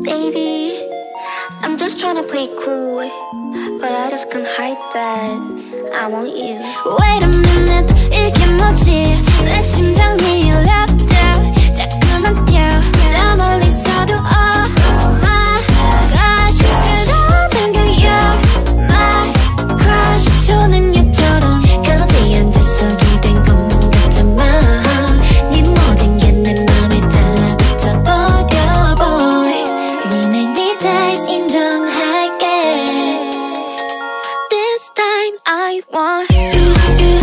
Baby, I'm just trying to play cool, but I just can't hide that I want you. Wait a minute, 이게 뭐지? 내 심장이 I want you, you.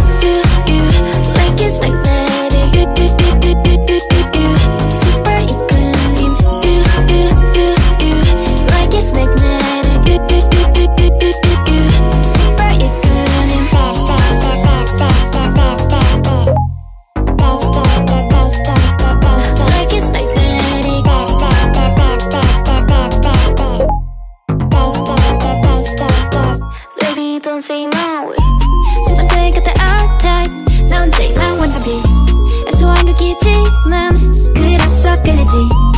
don't say no. Since I think the art type Don't say no, want to be. As long as I'm a kid, man. Could I?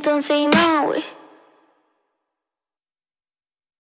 don't say no.